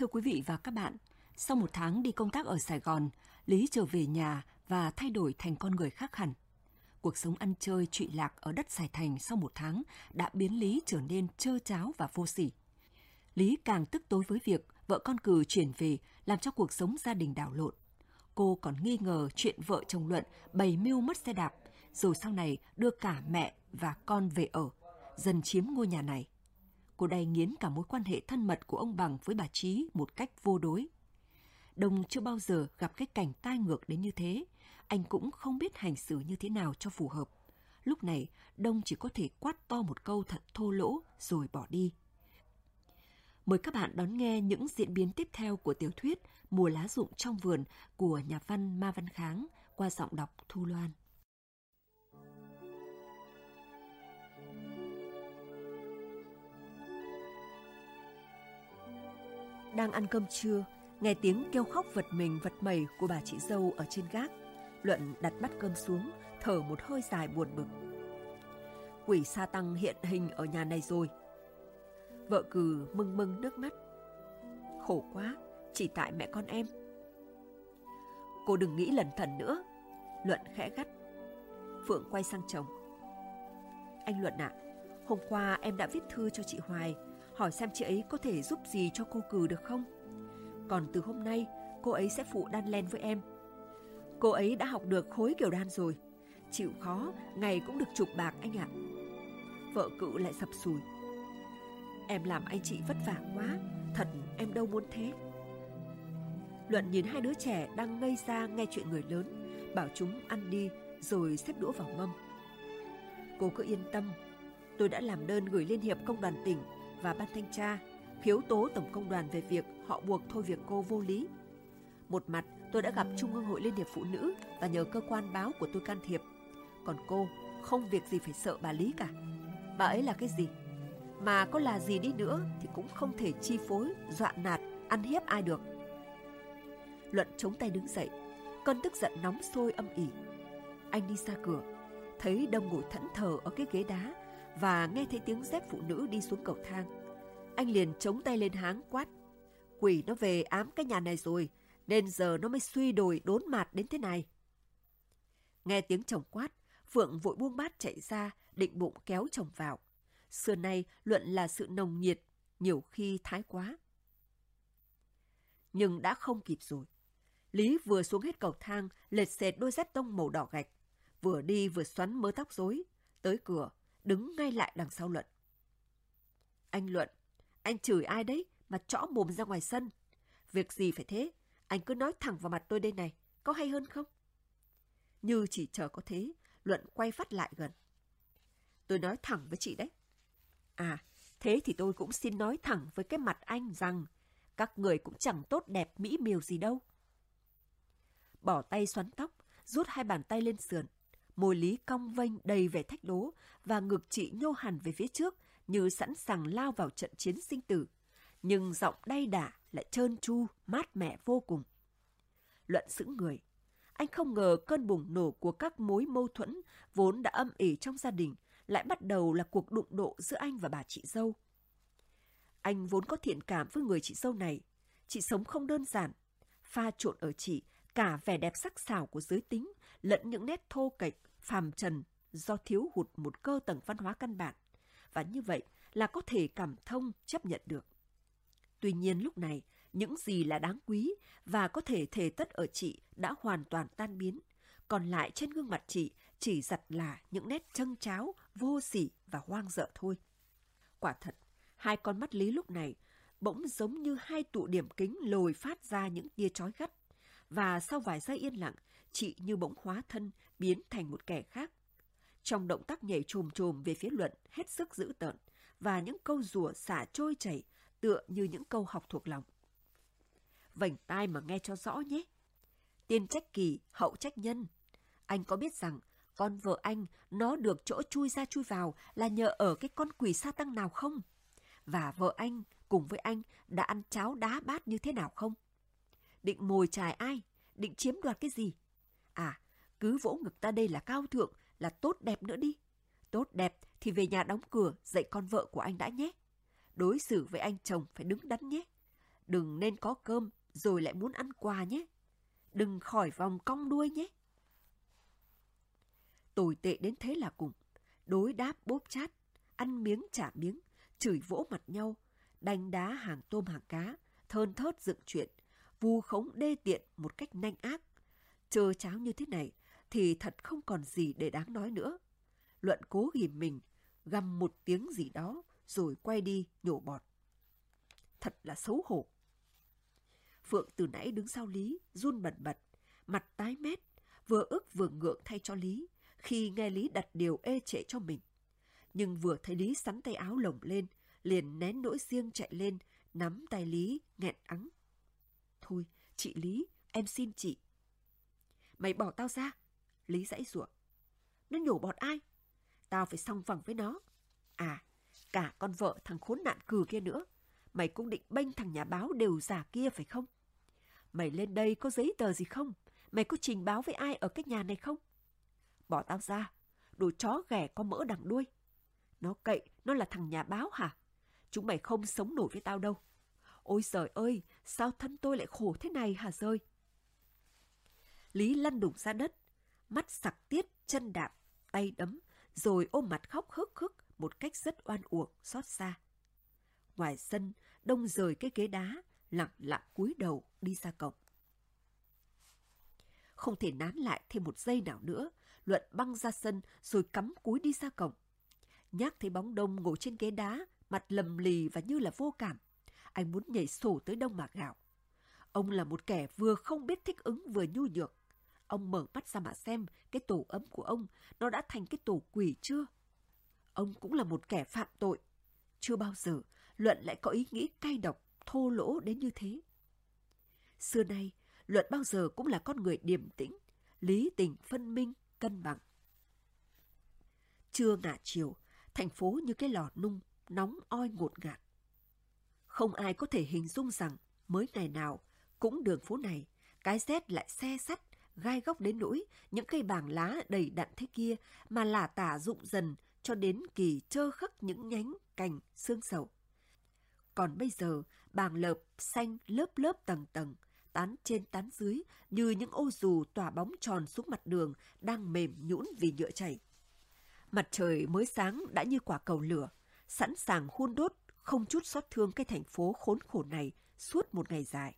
Thưa quý vị và các bạn, sau một tháng đi công tác ở Sài Gòn, Lý trở về nhà và thay đổi thành con người khác hẳn. Cuộc sống ăn chơi trụy lạc ở đất Sài Thành sau một tháng đã biến Lý trở nên trơ cháo và vô sỉ. Lý càng tức tối với việc vợ con cừ chuyển về làm cho cuộc sống gia đình đảo lộn. Cô còn nghi ngờ chuyện vợ chồng Luận bày mưu mất xe đạp, rồi sau này đưa cả mẹ và con về ở, dần chiếm ngôi nhà này. Cô đay nghiến cả mối quan hệ thân mật của ông Bằng với bà Trí một cách vô đối. Đông chưa bao giờ gặp cái cảnh tai ngược đến như thế, anh cũng không biết hành xử như thế nào cho phù hợp. Lúc này, Đông chỉ có thể quát to một câu thật thô lỗ rồi bỏ đi. Mời các bạn đón nghe những diễn biến tiếp theo của tiểu thuyết Mùa lá rụng trong vườn của nhà văn Ma Văn Kháng qua giọng đọc Thu Loan. Đang ăn cơm trưa, nghe tiếng kêu khóc vật mình vật mẩy của bà chị dâu ở trên gác. Luận đặt bát cơm xuống, thở một hơi dài buồn bực. Quỷ sa tăng hiện hình ở nhà này rồi. Vợ cừ mưng mưng nước mắt. Khổ quá, chỉ tại mẹ con em. Cô đừng nghĩ lần thần nữa. Luận khẽ gắt. Phượng quay sang chồng. Anh Luận ạ, à, hôm qua em đã viết thư cho chị Hoài, hỏi xem chị ấy có thể giúp gì cho cô cừ được không? Còn từ hôm nay, cô ấy sẽ phụ đan len với em. Cô ấy đã học được khối kiểu đan rồi. Chịu khó, ngày cũng được chục bạc anh ạ. Vợ cự lại sập sùi. Em làm anh chị vất vả quá, thật em đâu muốn thế. Luận nhìn hai đứa trẻ đang ngây ra nghe chuyện người lớn, bảo chúng ăn đi rồi xếp đũa vào mâm. Cô cứ yên tâm, tôi đã làm đơn gửi Liên hiệp Công đoàn tỉnh và Ban Thanh tra khiếu tố Tổng Công đoàn về việc họ buộc thôi việc cô vô lý. Một mặt, tôi đã gặp Trung ương Hội Liên hiệp Phụ nữ và nhờ cơ quan báo của tôi can thiệp. Còn cô, không việc gì phải sợ bà Lý cả. Bà ấy là cái gì? Mà có là gì đi nữa thì cũng không thể chi phối, dọa nạt, ăn hiếp ai được. Luận chống tay đứng dậy, cơn tức giận nóng sôi âm ỉ. Anh đi ra cửa, thấy Đông ngồi thẫn thờ ở cái ghế đá và nghe thấy tiếng dép phụ nữ đi xuống cầu thang. Anh liền chống tay lên háng quát. Quỷ nó về ám cái nhà này rồi, nên giờ nó mới suy đồi đốn mạt đến thế này. Nghe tiếng chồng quát, Phượng vội buông bát chạy ra, định bụng kéo chồng vào. Xưa nay luận là sự nồng nhiệt, nhiều khi thái quá. Nhưng đã không kịp rồi. Lý vừa xuống hết cầu thang, lệt xệt đôi dép tông màu đỏ gạch. Vừa đi vừa xoắn mớ tóc rối. Tới cửa, đứng ngay lại đằng sau Luận. Anh Luận, anh chửi ai đấy mà chõ mồm ra ngoài sân? Việc gì phải thế? Anh cứ nói thẳng vào mặt tôi đây này, có hay hơn không? Như chỉ chờ có thế, Luận quay phát lại gần. Tôi nói thẳng với chị đấy. À, thế thì tôi cũng xin nói thẳng với cái mặt anh rằng các người cũng chẳng tốt đẹp mỹ miều gì đâu. Bỏ tay xoắn tóc, rút hai bàn tay lên sườn. Môi lý cong vênh đầy vẻ thách đố và ngực chị nhô hẳn về phía trước như sẵn sàng lao vào trận chiến sinh tử. Nhưng giọng đay đả lại trơn tru, mát mẻ vô cùng. Luận sững người. Anh không ngờ cơn bùng nổ của các mối mâu thuẫn vốn đã âm ỉ trong gia đình lại bắt đầu là cuộc đụng độ giữa anh và bà chị dâu. Anh vốn có thiện cảm với người chị dâu này. Chị sống không đơn giản. Pha trộn ở chị cả vẻ đẹp sắc sảo của giới tính lẫn những nét thô kệch, phàm trần do thiếu hụt một cơ tầng văn hóa căn bản. Và như vậy là có thể cảm thông chấp nhận được. Tuy nhiên lúc này, những gì là đáng quý và có thể thể tất ở chị đã hoàn toàn tan biến. Còn lại trên gương mặt chị chỉ giặt là những nét trâng cháo, vô sỉ và hoang dở thôi. Quả thật, hai con mắt Lý lúc này bỗng giống như hai tụ điểm kính lồi phát ra những tia chói gắt. Và sau vài giây yên lặng, chị như bỗng hóa thân, biến thành một kẻ khác. Trong động tác nhảy trồm trồm về phía luận hết sức dữ tợn, và những câu rủa xả trôi chảy tựa như những câu học thuộc lòng. Vành tai mà nghe cho rõ nhé. Tiên trách kỳ, hậu trách nhân. Anh có biết rằng con vợ anh nó được chỗ chui ra chui vào là nhờ ở cái con quỷ sa tăng nào không? Và vợ anh cùng với anh đã ăn cháo đá bát như thế nào không? Định mồi chài ai? Định chiếm đoạt cái gì? À, cứ vỗ ngực ta đây là cao thượng, là tốt đẹp nữa đi. Tốt đẹp thì về nhà đóng cửa dạy con vợ của anh đã nhé. Đối xử với anh chồng phải đứng đắn nhé. đừng nên có cơm rồi lại muốn ăn quà nhé. Đừng khỏi vòng cong đuôi nhé. Tồi tệ đến thế là cùng. Đối đáp bốp chát, ăn miếng trả miếng, chửi vỗ mặt nhau, đánh đá hàng tôm hàng cá, thơn thớt dựng chuyện, vu khống đê tiện một cách nanh ác. chờ cháo như thế này thì thật không còn gì để đáng nói nữa. Luận cố ghìm mình, gầm một tiếng gì đó rồi quay đi nhổ bọt. Thật là xấu hổ. Phượng từ nãy đứng sau Lý, run bẩn bật, mặt tái mét, vừa ức vừa ngượng thay cho Lý, khi nghe Lý đặt điều ê trệ cho mình. Nhưng vừa thấy Lý sắn tay áo lồng lên, liền nén nỗi riêng chạy lên, nắm tay Lý, nghẹn ắng. Thôi, chị Lý, em xin chị. Mày bỏ tao ra. Lý dãy rủa Nó nhổ bọt ai? Tao phải song phẳng với nó. À, cả con vợ thằng khốn nạn cừ kia nữa. Mày cũng định bênh thằng nhà báo đều giả kia phải không? Mày lên đây có giấy tờ gì không? Mày có trình báo với ai ở cái nhà này không? Bỏ tao ra, đồ chó ghẻ có mỡ đằng đuôi. Nó cậy, nó là thằng nhà báo hả? Chúng mày không sống nổi với tao đâu. Ôi trời ơi, sao thân tôi lại khổ thế này hả rơi? Lý lăn đùng ra đất, mắt sặc tiết, chân đạp, tay đấm, rồi ôm mặt khóc hức hức một cách rất oan uổng, xót xa. Ngoài sân, đông rời cái ghế đá, lặng lặng cúi đầu đi ra cổng. Không thể nán lại thêm một giây nào nữa, Luận băng ra sân rồi cắm cúi đi ra cổng. Nhác thấy bóng đông ngồi trên ghế đá, mặt lầm lì và như là vô cảm. Anh muốn nhảy sổ tới đông mà gạo. Ông là một kẻ vừa không biết thích ứng vừa nhu nhược. Ông mở mắt ra mà xem cái tổ ấm của ông nó đã thành cái tổ quỷ chưa? Ông cũng là một kẻ phạm tội. Chưa bao giờ Luận lại có ý nghĩ cay độc, thô lỗ đến như thế. Xưa nay, Luận bao giờ cũng là con người điềm tĩnh, lý tình phân minh, cân bằng. Trưa ngả chiều, thành phố như cái lò nung, nóng oi ngột ngạt. Không ai có thể hình dung rằng mới ngày nào cũng đường phố này, cái rét lại xe sắt, gai góc đến nỗi những cây bàng lá đầy đặn thế kia mà lả tả rụng dần cho đến kỳ trơ khắc những nhánh cành xương sầu. Còn bây giờ, bàng lợp xanh lớp lớp tầng tầng, tán trên tán dưới như những ô dù tỏa bóng tròn xuống mặt đường đang mềm nhũn vì nhựa chảy. Mặt trời mới sáng đã như quả cầu lửa, sẵn sàng hun đốt, không chút xót thương cái thành phố khốn khổ này suốt một ngày dài.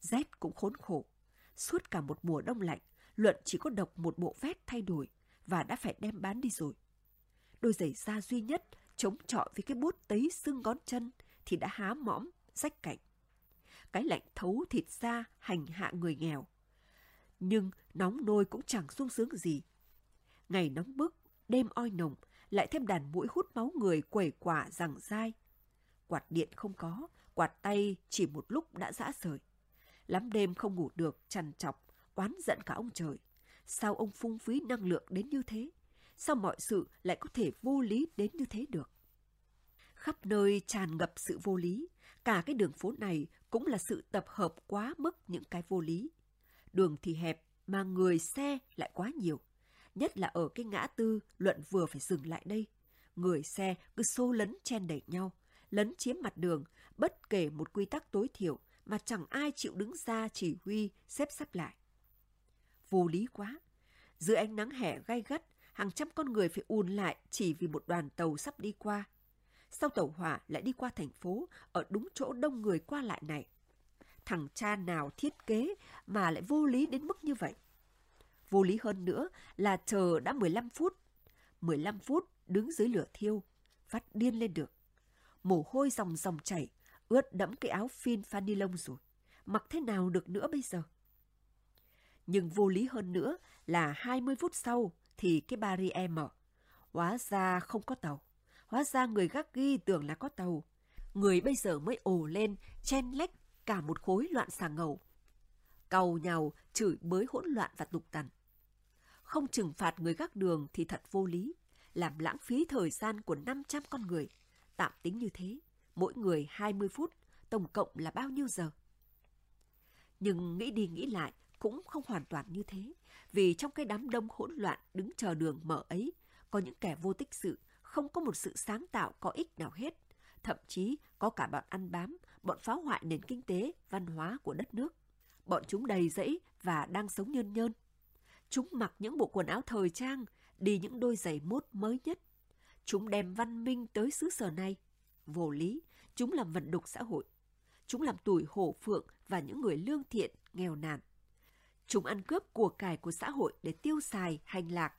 Rét cũng khốn khổ. Suốt cả một mùa đông lạnh, Luận chỉ có độc một bộ vét thay đổi và đã phải đem bán đi rồi. Đôi giày da duy nhất chống chọi với cái bút tấy xương ngón chân thì đã há mõm, rách cạnh cái lạnh thấu thịt da hành hạ người nghèo. Nhưng nóng nôi cũng chẳng sung sướng gì. Ngày nóng bức, đêm oi nồng, lại thêm đàn mũi hút máu người quẩy quả rằng dai. Quạt điện không có, quạt tay chỉ một lúc đã dã rời. Lắm đêm không ngủ được, chằn chọc, oán giận cả ông trời. Sao ông phung phí năng lượng đến như thế? Sao mọi sự lại có thể vô lý đến như thế được? Khắp nơi tràn ngập sự vô lý, cả cái đường phố này cũng là sự tập hợp quá mức những cái vô lý. Đường thì hẹp mà người xe lại quá nhiều. Nhất là ở cái ngã tư luận vừa phải dừng lại đây. Người xe cứ xô lấn chen đẩy nhau, lấn chiếm mặt đường, bất kể một quy tắc tối thiểu mà chẳng ai chịu đứng ra chỉ huy xếp sắp lại. Vô lý quá. Dưới ánh nắng hè gai gắt, hàng trăm con người phải ùn lại chỉ vì một đoàn tàu sắp đi qua sau tàu hỏa lại đi qua thành phố ở đúng chỗ đông người qua lại này? Thằng cha nào thiết kế mà lại vô lý đến mức như vậy? Vô lý hơn nữa là chờ đã 15 phút. 15 phút đứng dưới lửa thiêu, phát điên lên được. Mồ hôi dòng dòng chảy, ướt đẫm cái áo phin pha ni lông rồi. Mặc thế nào được nữa bây giờ? Nhưng vô lý hơn nữa là 20 phút sau thì cái barrier mở. Hóa ra không có tàu. Hóa ra người gác ghi tưởng là có tàu. Người bây giờ mới ồ lên, chen lách cả một khối loạn xà ngầu. Cầu nhào, chửi bới hỗn loạn và tục tằn. Không trừng phạt người gác đường thì thật vô lý, làm lãng phí thời gian của 500 con người. Tạm tính như thế, mỗi người 20 phút, tổng cộng là bao nhiêu giờ? Nhưng nghĩ đi nghĩ lại cũng không hoàn toàn như thế, vì trong cái đám đông hỗn loạn đứng chờ đường mở ấy, có những kẻ vô tích sự không có một sự sáng tạo có ích nào hết. Thậm chí có cả bọn ăn bám, bọn phá hoại nền kinh tế, văn hóa của đất nước. Bọn chúng đầy rẫy và đang sống nhơn nhơn. Chúng mặc những bộ quần áo thời trang, đi những đôi giày mốt mới nhất. Chúng đem văn minh tới xứ sở này. Vô lý, chúng làm vận đục xã hội. Chúng làm tuổi hổ phượng và những người lương thiện, nghèo nàn. Chúng ăn cướp của cải của xã hội để tiêu xài, hành lạc.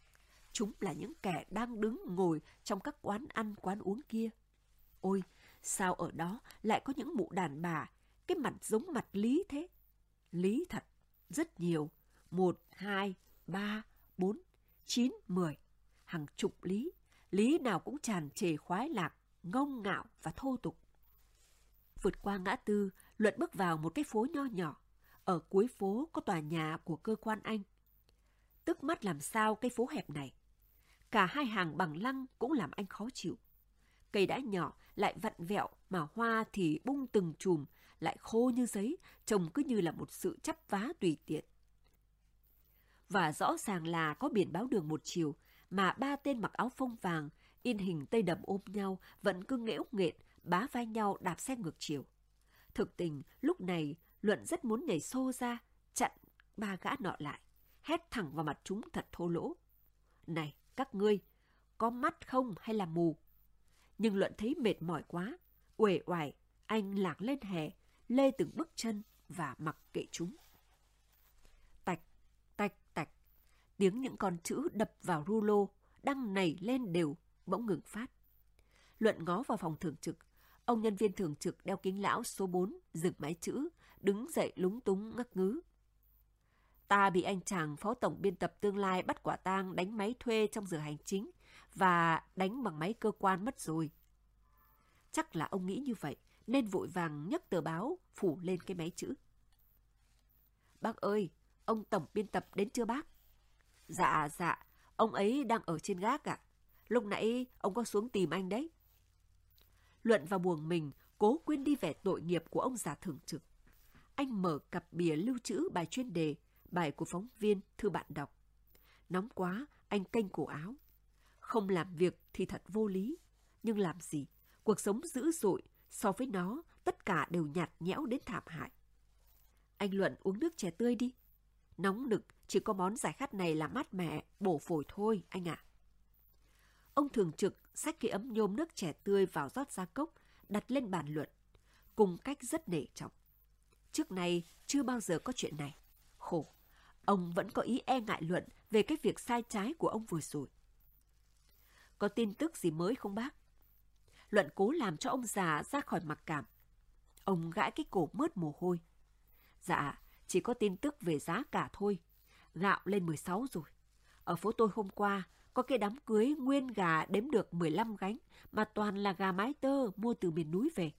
Chúng là những kẻ đang đứng ngồi trong các quán ăn, quán uống kia. Ôi, sao ở đó lại có những mụ đàn bà, cái mặt giống mặt Lý thế? Lý thật, rất nhiều. Một, hai, ba, bốn, chín, mười. Hàng chục lý. Lý nào cũng tràn trề khoái lạc, ngông ngạo và thô tục. Vượt qua ngã tư, Luận bước vào một cái phố nho nhỏ. Ở cuối phố có tòa nhà của cơ quan anh. Tức mắt làm sao cái phố hẹp này. Cả hai hàng bằng lăng cũng làm anh khó chịu. Cây đã nhỏ, lại vặn vẹo, mà hoa thì bung từng chùm, lại khô như giấy, trông cứ như là một sự chắp vá tùy tiện. Và rõ ràng là có biển báo đường một chiều, mà ba tên mặc áo phông vàng, in hình tây đầm ôm nhau, vẫn cứ nghễu nghện, bá vai nhau đạp xe ngược chiều. Thực tình, lúc này, Luận rất muốn nhảy xô ra, chặn ba gã nọ lại, hét thẳng vào mặt chúng thật thô lỗ. Này, các ngươi, có mắt không hay là mù? Nhưng Luận thấy mệt mỏi quá, uể oải, anh lạc lên hè, lê từng bước chân và mặc kệ chúng. Tiếng những con chữ đập vào rulo, đang nảy lên đều, bỗng ngừng phát. Luận ngó vào phòng thường trực, ông nhân viên thường trực đeo kính lão số 4, dừng máy chữ, đứng dậy lúng túng ngắc ngứ. Ta bị anh chàng phó tổng biên tập tương lai bắt quả tang đánh máy thuê trong giờ hành chính và đánh bằng máy cơ quan mất rồi. Chắc là ông nghĩ như vậy, nên vội vàng nhấc tờ báo phủ lên cái máy chữ. Bác ơi, ông tổng biên tập đến chưa bác? Dạ, dạ, ông ấy đang ở trên gác ạ. À? Lúc nãy ông có xuống tìm anh đấy. Luận vào buồng mình, cố quên đi vẻ tội nghiệp của ông già thường trực. Anh mở cặp bìa lưu trữ bài chuyên đề, bài của phóng viên, thư bạn đọc. Nóng quá, anh canh cổ áo. Không làm việc thì thật vô lý. Nhưng làm gì? Cuộc sống dữ dội, so với nó, tất cả đều nhạt nhẽo đến thảm hại. Anh Luận uống nước chè tươi đi. Nóng nực, chỉ có món giải khát này là mát mẻ, bổ phổi thôi, anh ạ. Ông thường trực xách cái ấm nhôm nước chè tươi vào rót ra cốc, đặt lên bàn luận, cùng cách rất nể trọng. Trước này chưa bao giờ có chuyện này. Khổ, ông vẫn có ý e ngại luận về cái việc sai trái của ông vừa rồi. Có tin tức gì mới không bác? Luận cố làm cho ông già ra khỏi mặc cảm. Ông gãi cái cổ mớt mồ hôi. Dạ, chỉ có tin tức về giá cả thôi. Gạo lên 16 rồi. Ở phố tôi hôm qua, có cái đám cưới nguyên gà đếm được 15 gánh, mà toàn là gà mái tơ mua từ miền núi về.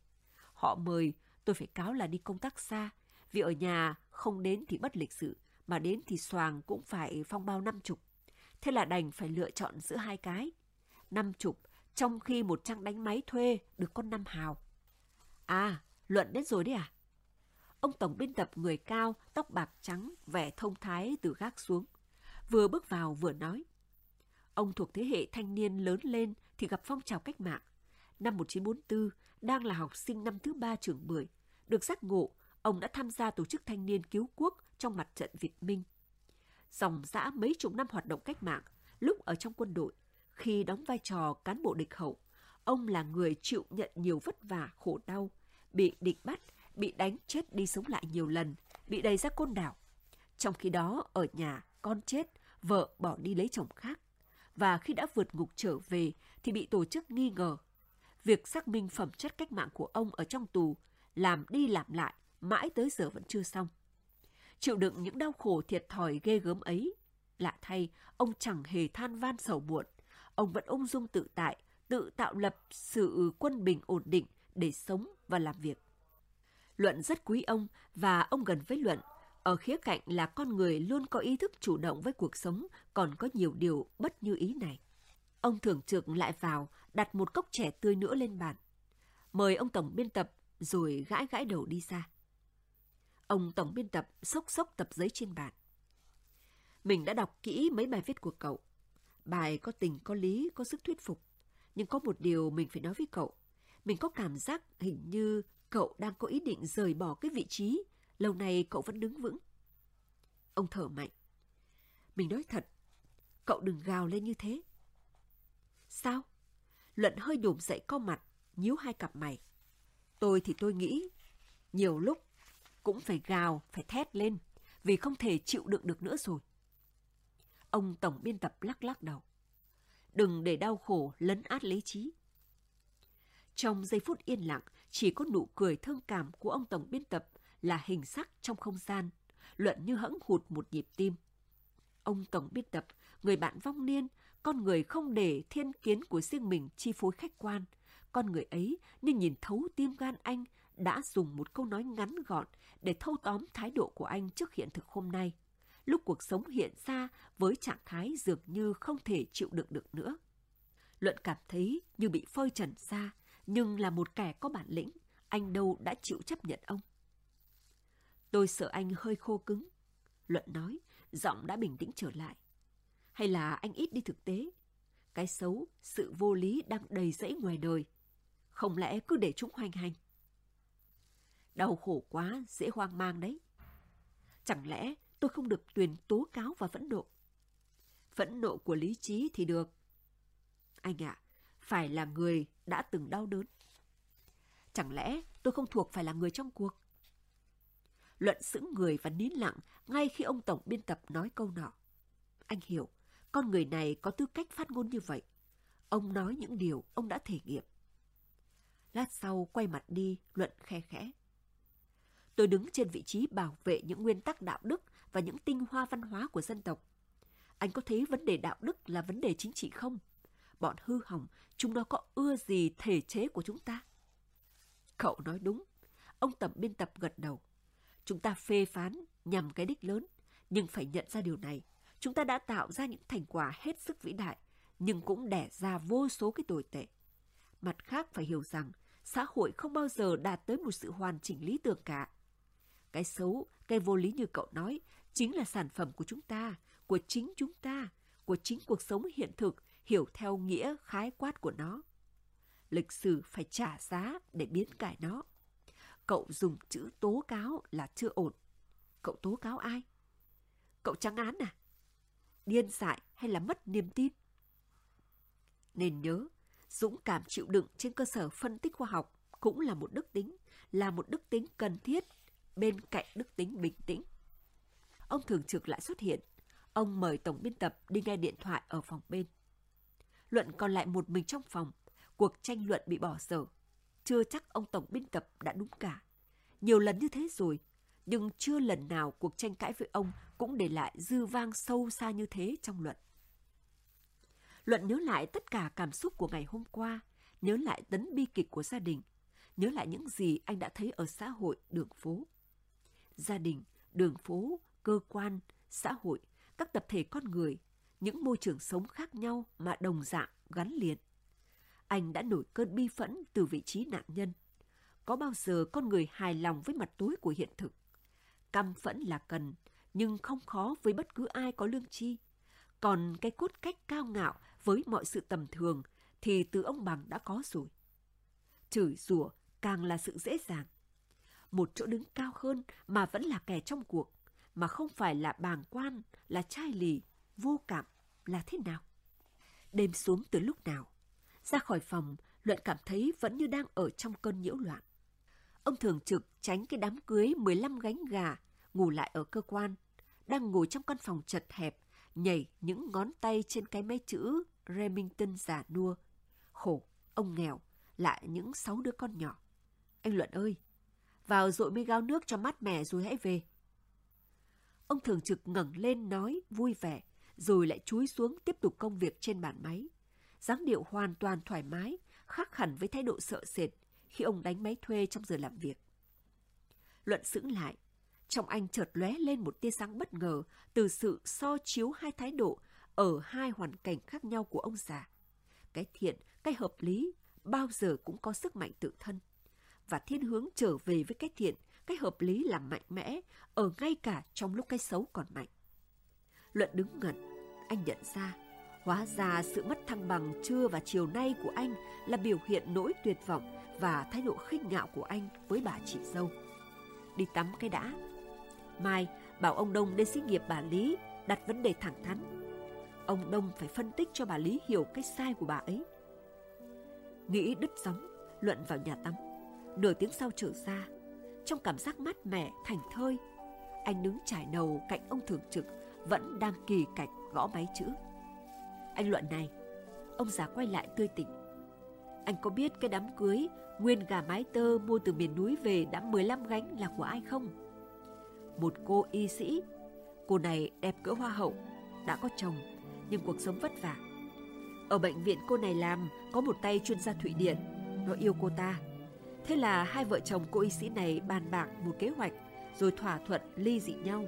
Họ mời, tôi phải cáo là đi công tác xa, vì ở nhà không đến thì bất lịch sự, mà đến thì xoàng cũng phải phong bao năm chục. Thế là đành phải lựa chọn giữa hai cái. Năm chục, trong khi một trang đánh máy thuê được con năm hào. À, Luận đến rồi đấy à? Ông tổng biên tập người cao, tóc bạc trắng, vẻ thông thái từ gác xuống. Vừa bước vào vừa nói. Ông thuộc thế hệ thanh niên lớn lên thì gặp phong trào cách mạng. Năm 1944, đang là học sinh năm thứ ba trường bưởi. Được giác ngộ, ông đã tham gia tổ chức thanh niên cứu quốc trong mặt trận Việt Minh. Dòng dã mấy chục năm hoạt động cách mạng, lúc ở trong quân đội, khi đóng vai trò cán bộ địch hậu, ông là người chịu nhận nhiều vất vả, khổ đau, bị địch bắt, bị đánh chết đi sống lại nhiều lần, bị đầy ra côn đảo. Trong khi đó, ở nhà, con chết, vợ bỏ đi lấy chồng khác. Và khi đã vượt ngục trở về thì bị tổ chức nghi ngờ. Việc xác minh phẩm chất cách mạng của ông ở trong tù, làm đi làm lại, mãi tới giờ vẫn chưa xong. Chịu đựng những đau khổ thiệt thòi ghê gớm ấy, lạ thay, ông chẳng hề than van sầu muộn. Ông vẫn ung dung tự tại, tự tạo lập sự quân bình ổn định để sống và làm việc. Luận rất quý ông và ông gần với Luận ở khía cạnh là con người luôn có ý thức chủ động với cuộc sống, còn có nhiều điều bất như ý này. Ông thường trực lại vào, đặt một cốc trẻ tươi nữa lên bàn. Mời ông tổng biên tập, rồi gãi gãi đầu đi ra. Ông tổng biên tập sốc sốc tập giấy trên bàn. Mình đã đọc kỹ mấy bài viết của cậu. Bài có tình, có lý, có sức thuyết phục. Nhưng có một điều mình phải nói với cậu. Mình có cảm giác hình như Cậu đang có ý định rời bỏ cái vị trí, lâu nay cậu vẫn đứng vững. Ông thở mạnh. Mình nói thật, cậu đừng gào lên như thế. Sao? Luận hơi nhổm dậy co mặt, nhíu hai cặp mày. Tôi thì tôi nghĩ, nhiều lúc cũng phải gào, phải thét lên, vì không thể chịu đựng được nữa rồi. Ông tổng biên tập lắc lắc đầu. Đừng để đau khổ lấn át lý trí. Trong giây phút yên lặng, chỉ có nụ cười thương cảm của ông tổng biên tập là hình sắc trong không gian, luận như hẫng hụt một nhịp tim. Ông tổng biên tập, người bạn vong niên, con người không để thiên kiến của riêng mình chi phối khách quan. Con người ấy như nhìn thấu tim gan anh đã dùng một câu nói ngắn gọn để thâu tóm thái độ của anh trước hiện thực hôm nay. Lúc cuộc sống hiện ra với trạng thái dường như không thể chịu đựng được nữa. Luận cảm thấy như bị phơi trần ra, nhưng là một kẻ có bản lĩnh, anh đâu đã chịu chấp nhận ông. Tôi sợ anh hơi khô cứng. Luận nói, giọng đã bình tĩnh trở lại. Hay là anh ít đi thực tế? Cái xấu, sự vô lý đang đầy rẫy ngoài đời. Không lẽ cứ để chúng hoành hành? Đau khổ quá, dễ hoang mang đấy. Chẳng lẽ tôi không được tuyển tố cáo và phẫn nộ? Phẫn nộ của lý trí thì được. Anh ạ, à, phải là người đã từng đau đớn. Chẳng lẽ tôi không thuộc phải là người trong cuộc? Luận sững người và nín lặng ngay khi ông tổng biên tập nói câu nọ. Anh hiểu, con người này có tư cách phát ngôn như vậy. Ông nói những điều ông đã thể nghiệm. Lát sau quay mặt đi, Luận khe khẽ. Tôi đứng trên vị trí bảo vệ những nguyên tắc đạo đức và những tinh hoa văn hóa của dân tộc. Anh có thấy vấn đề đạo đức là vấn đề chính trị không? Bọn hư hỏng, chúng nó có ưa gì thể chế của chúng ta? Cậu nói đúng. Ông tập biên tập gật đầu. Chúng ta phê phán nhằm cái đích lớn, nhưng phải nhận ra điều này. Chúng ta đã tạo ra những thành quả hết sức vĩ đại, nhưng cũng đẻ ra vô số cái tồi tệ. Mặt khác phải hiểu rằng, xã hội không bao giờ đạt tới một sự hoàn chỉnh lý tưởng cả. Cái xấu, cái vô lý như cậu nói, chính là sản phẩm của chúng ta, của chính chúng ta, của chính cuộc sống hiện thực, hiểu theo nghĩa khái quát của nó. Lịch sử phải trả giá để biến cải nó. Cậu dùng chữ tố cáo là chưa ổn. Cậu tố cáo ai? Cậu trắng án à? Điên dại hay là mất niềm tin? Nên nhớ, dũng cảm chịu đựng trên cơ sở phân tích khoa học cũng là một đức tính, là một đức tính cần thiết bên cạnh đức tính bình tĩnh. Ông thường trực lại xuất hiện. Ông mời tổng biên tập đi nghe điện thoại ở phòng bên. Luận còn lại một mình trong phòng. Cuộc tranh luận bị bỏ dở. Chưa chắc ông tổng biên tập đã đúng cả. Nhiều lần như thế rồi, nhưng chưa lần nào cuộc tranh cãi với ông cũng để lại dư vang sâu xa như thế trong luận. Luận nhớ lại tất cả cảm xúc của ngày hôm qua, nhớ lại tấn bi kịch của gia đình, nhớ lại những gì anh đã thấy ở xã hội, đường phố. Gia đình, đường phố, cơ quan, xã hội, các tập thể con người, những môi trường sống khác nhau mà đồng dạng gắn liền. Anh đã nổi cơn bi phẫn từ vị trí nạn nhân. Có bao giờ con người hài lòng với mặt tối của hiện thực? Căm phẫn là cần, nhưng không khó với bất cứ ai có lương chi. Còn cái cốt cách cao ngạo với mọi sự tầm thường thì từ ông bằng đã có rồi. Chửi rủa càng là sự dễ dàng. Một chỗ đứng cao hơn mà vẫn là kẻ trong cuộc, mà không phải là bàng quan, là chai lì, vô cảm là thế nào? Đêm xuống từ lúc nào? Ra khỏi phòng, Luận cảm thấy vẫn như đang ở trong cơn nhiễu loạn. Ông thường trực tránh cái đám cưới 15 gánh gà, ngủ lại ở cơ quan, đang ngồi trong căn phòng chật hẹp, nhảy những ngón tay trên cái máy chữ Remington giả nua. Khổ, ông nghèo, lại những sáu đứa con nhỏ. Anh Luận ơi, vào dội mấy gáo nước cho mát mẻ rồi hãy về. Ông thường trực ngẩng lên nói vui vẻ, rồi lại chúi xuống tiếp tục công việc trên bàn máy. dáng điệu hoàn toàn thoải mái, khác hẳn với thái độ sợ sệt khi ông đánh máy thuê trong giờ làm việc. Luận sững lại, trong anh chợt lóe lên một tia sáng bất ngờ từ sự so chiếu hai thái độ ở hai hoàn cảnh khác nhau của ông già. Cái thiện, cái hợp lý bao giờ cũng có sức mạnh tự thân. Và thiên hướng trở về với cái thiện, cái hợp lý là mạnh mẽ, ở ngay cả trong lúc cái xấu còn mạnh. Luận đứng ngẩn, anh nhận ra, hóa ra sự mất thăng bằng trưa và chiều nay của anh là biểu hiện nỗi tuyệt vọng và thái độ khinh ngạo của anh với bà chị dâu. Đi tắm cái đã. Mai bảo ông Đông đến xí nghiệp bà Lý đặt vấn đề thẳng thắn. Ông Đông phải phân tích cho bà Lý hiểu cái sai của bà ấy. Nghĩ đứt sóng, Luận vào nhà tắm. Nửa tiếng sau trở ra, trong cảm giác mát mẻ, thành thơi, anh đứng trải đầu cạnh ông thường trực vẫn đang kỳ cạch gõ máy chữ. Anh Luận này, ông già quay lại tươi tỉnh. Anh có biết cái đám cưới nguyên gà mái tơ mua từ miền núi về đã 15 gánh là của ai không? Một cô y sĩ. Cô này đẹp cỡ hoa hậu, đã có chồng, nhưng cuộc sống vất vả. Ở bệnh viện cô này làm có một tay chuyên gia Thụy Điển, nó yêu cô ta. Thế là hai vợ chồng cô y sĩ này bàn bạc một kế hoạch rồi thỏa thuận ly dị nhau.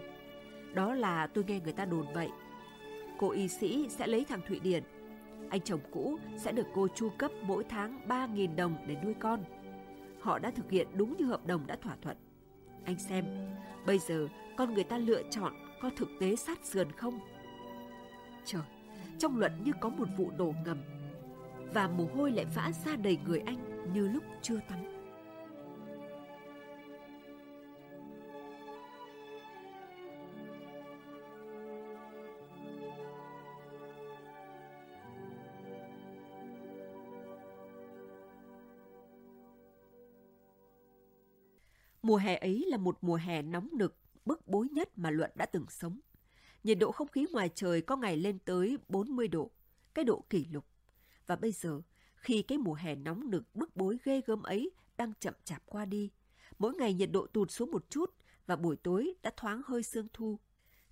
Đó là tôi nghe người ta đồn vậy. Cô y sĩ sẽ lấy thằng Thụy Điển. Anh chồng cũ sẽ được cô chu cấp mỗi tháng 3.000 đồng để nuôi con. Họ đã thực hiện đúng như hợp đồng đã thỏa thuận. Anh xem, bây giờ con người ta lựa chọn có thực tế sát sườn không? Trời, trong luận như có một vụ đổ ngầm và mồ hôi lại vã ra đầy người anh như lúc chưa tắm. Mùa hè ấy là một mùa hè nóng nực, bức bối nhất mà Luận đã từng sống. Nhiệt độ không khí ngoài trời có ngày lên tới 40 độ, cái độ kỷ lục. Và bây giờ, khi cái mùa hè nóng nực bức bối ghê gớm ấy đang chậm chạp qua đi, mỗi ngày nhiệt độ tụt xuống một chút và buổi tối đã thoáng hơi sương thu.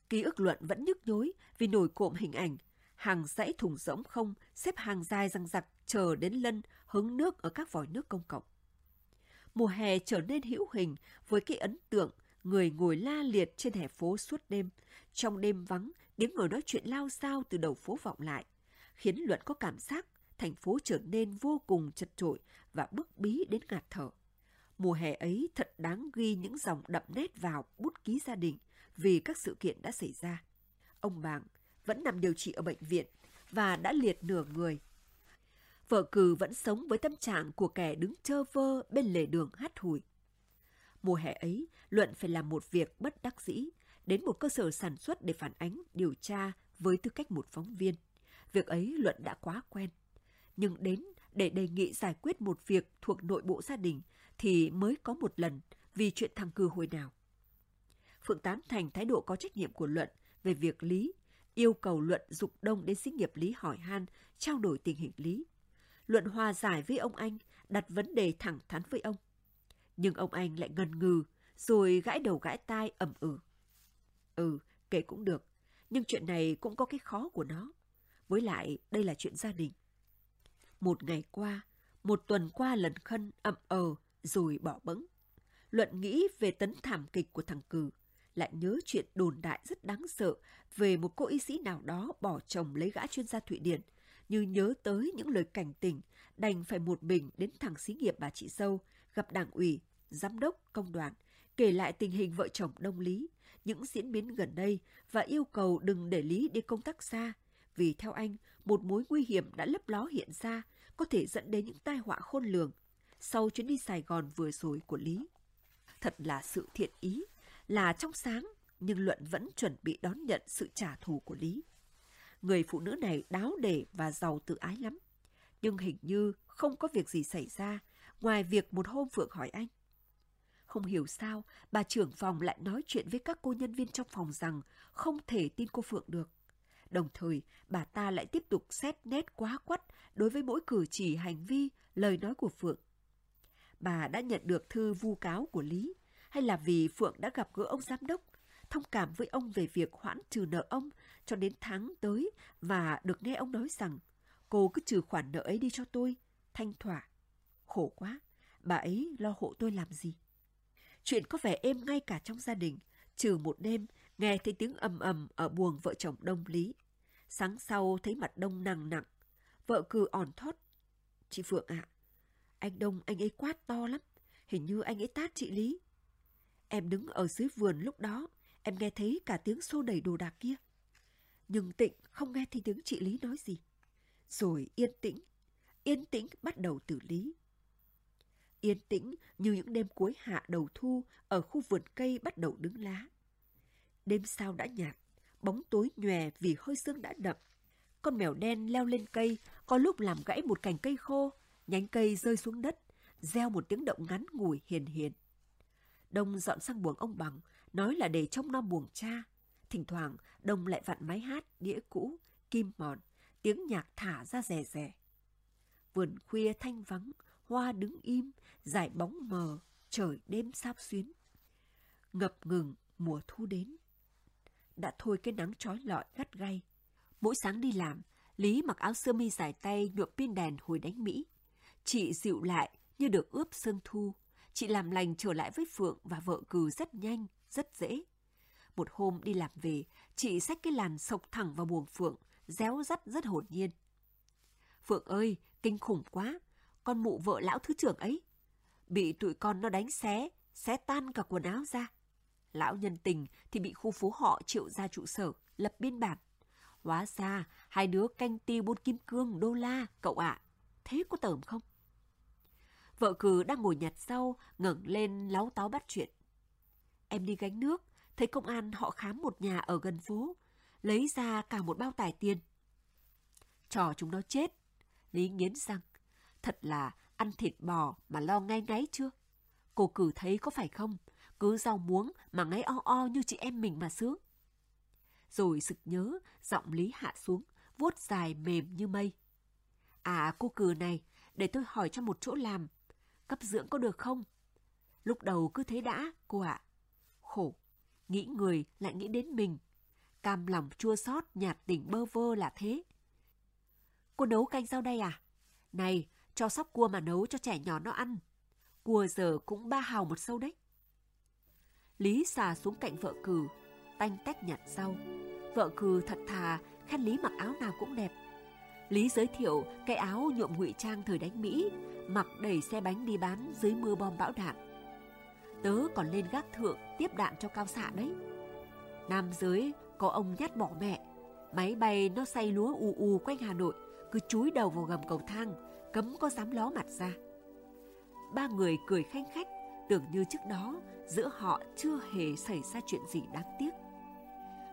Ký ức Luận vẫn nhức nhối vì nổi cộm hình ảnh hàng dãy thùng rỗng không xếp hàng dài răng rặc chờ đến lân hứng nước ở các vòi nước công cộng mùa hè trở nên hữu hình với cái ấn tượng người ngồi la liệt trên hè phố suốt đêm. Trong đêm vắng, tiếng người nói chuyện lao sao từ đầu phố vọng lại, khiến Luận có cảm giác thành phố trở nên vô cùng chật trội và bức bí đến ngạt thở. Mùa hè ấy thật đáng ghi những dòng đậm nét vào bút ký gia đình vì các sự kiện đã xảy ra. Ông Bàng vẫn nằm điều trị ở bệnh viện và đã liệt nửa người vợ cừ vẫn sống với tâm trạng của kẻ đứng chơ vơ bên lề đường hát hủi. Mùa hè ấy, Luận phải làm một việc bất đắc dĩ, đến một cơ sở sản xuất để phản ánh, điều tra với tư cách một phóng viên. Việc ấy Luận đã quá quen. Nhưng đến để đề nghị giải quyết một việc thuộc nội bộ gia đình thì mới có một lần vì chuyện thằng cư hồi nào. Phượng Tám Thành thái độ có trách nhiệm của Luận về việc Lý, yêu cầu Luận dục đông đến xí nghiệp Lý hỏi han, trao đổi tình hình Lý luận hòa giải với ông anh, đặt vấn đề thẳng thắn với ông. Nhưng ông anh lại ngần ngừ, rồi gãi đầu gãi tai ẩm ừ. Ừ, kể cũng được, nhưng chuyện này cũng có cái khó của nó. Với lại, đây là chuyện gia đình. Một ngày qua, một tuần qua lần khân ậm ờ, rồi bỏ bẫng. Luận nghĩ về tấn thảm kịch của thằng Cừ, lại nhớ chuyện đồn đại rất đáng sợ về một cô y sĩ nào đó bỏ chồng lấy gã chuyên gia Thụy Điển như nhớ tới những lời cảnh tỉnh, đành phải một mình đến thẳng xí nghiệp bà chị dâu, gặp đảng ủy, giám đốc, công đoàn, kể lại tình hình vợ chồng Đông Lý, những diễn biến gần đây và yêu cầu đừng để Lý đi công tác xa, vì theo anh, một mối nguy hiểm đã lấp ló hiện ra, có thể dẫn đến những tai họa khôn lường sau chuyến đi Sài Gòn vừa rồi của Lý. Thật là sự thiện ý, là trong sáng, nhưng Luận vẫn chuẩn bị đón nhận sự trả thù của Lý. Người phụ nữ này đáo để và giàu tự ái lắm. Nhưng hình như không có việc gì xảy ra, ngoài việc một hôm Phượng hỏi anh. Không hiểu sao, bà trưởng phòng lại nói chuyện với các cô nhân viên trong phòng rằng không thể tin cô Phượng được. Đồng thời, bà ta lại tiếp tục xét nét quá quắt đối với mỗi cử chỉ hành vi, lời nói của Phượng. Bà đã nhận được thư vu cáo của Lý, hay là vì Phượng đã gặp gỡ ông giám đốc, thông cảm với ông về việc hoãn trừ nợ ông cho đến tháng tới và được nghe ông nói rằng cô cứ trừ khoản nợ ấy đi cho tôi, thanh thỏa. Khổ quá, bà ấy lo hộ tôi làm gì? Chuyện có vẻ êm ngay cả trong gia đình, trừ một đêm nghe thấy tiếng ầm ầm ở buồng vợ chồng Đông Lý. Sáng sau thấy mặt Đông nặng nặng, vợ cừ ỏn thót. Chị Phượng ạ, anh Đông anh ấy quát to lắm, hình như anh ấy tát chị Lý. Em đứng ở dưới vườn lúc đó, em nghe thấy cả tiếng xô đẩy đồ đạc kia nhưng Tịnh không nghe thấy tiếng chị Lý nói gì. Rồi yên tĩnh, yên tĩnh bắt đầu từ Lý. yên tĩnh như những đêm cuối hạ đầu thu ở khu vườn cây bắt đầu đứng lá. Đêm sao đã nhạt, bóng tối nhòe vì hơi sương đã đậm. Con mèo đen leo lên cây, có lúc làm gãy một cành cây khô, nhánh cây rơi xuống đất, gieo một tiếng động ngắn ngủi hiền hiền. Đông dọn sang buồng ông bằng, nói là để trông nom buồng cha. Thỉnh thoảng, Đông lại vặn máy hát, đĩa cũ, kim mòn, tiếng nhạc thả ra rè rè. Vườn khuya thanh vắng, hoa đứng im, dải bóng mờ, trời đêm sáp xuyến. Ngập ngừng, mùa thu đến. Đã thôi cái nắng trói lọi gắt gay. Mỗi sáng đi làm, Lý mặc áo sơ mi dài tay nhuộm pin đèn hồi đánh Mỹ. Chị dịu lại như được ướp sương thu. Chị làm lành trở lại với Phượng và vợ cừ rất nhanh, rất dễ. Một hôm đi làm về, chị xách cái làn sộc thẳng vào buồng Phượng, réo rắt rất hồn nhiên. Phượng ơi, kinh khủng quá, con mụ vợ lão thứ trưởng ấy. Bị tụi con nó đánh xé, xé tan cả quần áo ra. Lão nhân tình thì bị khu phố họ triệu ra trụ sở, lập biên bản. Hóa ra, hai đứa canh ti buôn kim cương, đô la, cậu ạ. Thế có tởm không? Vợ cừ đang ngồi nhặt rau, ngẩng lên láo táo bắt chuyện. Em đi gánh nước, thấy công an họ khám một nhà ở gần phố, lấy ra cả một bao tài tiền. Trò chúng nó chết. Lý nghiến răng. Thật là ăn thịt bò mà lo ngay ngáy chưa? Cô cử thấy có phải không? Cứ rau muống mà ngáy o o như chị em mình mà sướng. Rồi sực nhớ, giọng Lý hạ xuống, vuốt dài mềm như mây. À cô cử này, để tôi hỏi cho một chỗ làm. Cấp dưỡng có được không? Lúc đầu cứ thế đã, cô ạ. Khổ, nghĩ người lại nghĩ đến mình. Cam lòng chua xót nhạt tỉnh bơ vơ là thế. Cô nấu canh rau đây à? Này, cho sóc cua mà nấu cho trẻ nhỏ nó ăn. Cua giờ cũng ba hào một sâu đấy. Lý xà xuống cạnh vợ cừ, tanh tách nhặt rau. Vợ cừ thật thà, khen Lý mặc áo nào cũng đẹp. Lý giới thiệu cái áo nhuộm ngụy trang thời đánh Mỹ, mặc đẩy xe bánh đi bán dưới mưa bom bão đạn. Tớ còn lên gác thượng tiếp đạn cho cao xạ đấy. Nam giới có ông nhát bỏ mẹ, máy bay nó say lúa ù ù quanh Hà Nội, cứ chúi đầu vào gầm cầu thang, cấm có dám ló mặt ra. Ba người cười khanh khách, tưởng như trước đó giữa họ chưa hề xảy ra chuyện gì đáng tiếc.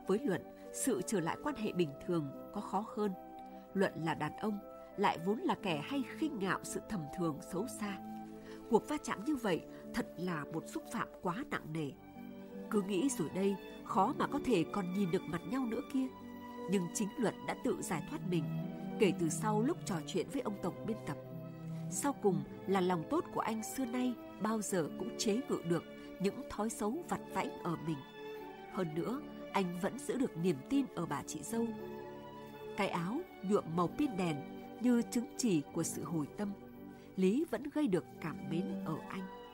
Với Luận, sự trở lại quan hệ bình thường có khó hơn. Luận là đàn ông, lại vốn là kẻ hay khinh ngạo sự thầm thường xấu xa. Cuộc va chạm như vậy thật là một xúc phạm quá nặng nề. Cứ nghĩ rồi đây, khó mà có thể còn nhìn được mặt nhau nữa kia. Nhưng chính Luận đã tự giải thoát mình, kể từ sau lúc trò chuyện với ông Tổng biên tập. Sau cùng là lòng tốt của anh xưa nay bao giờ cũng chế ngự được những thói xấu vặt vãnh ở mình. Hơn nữa, anh vẫn giữ được niềm tin ở bà chị dâu. Cái áo nhuộm màu pin đèn như chứng chỉ của sự hồi tâm. Lý vẫn gây được cảm mến ở anh.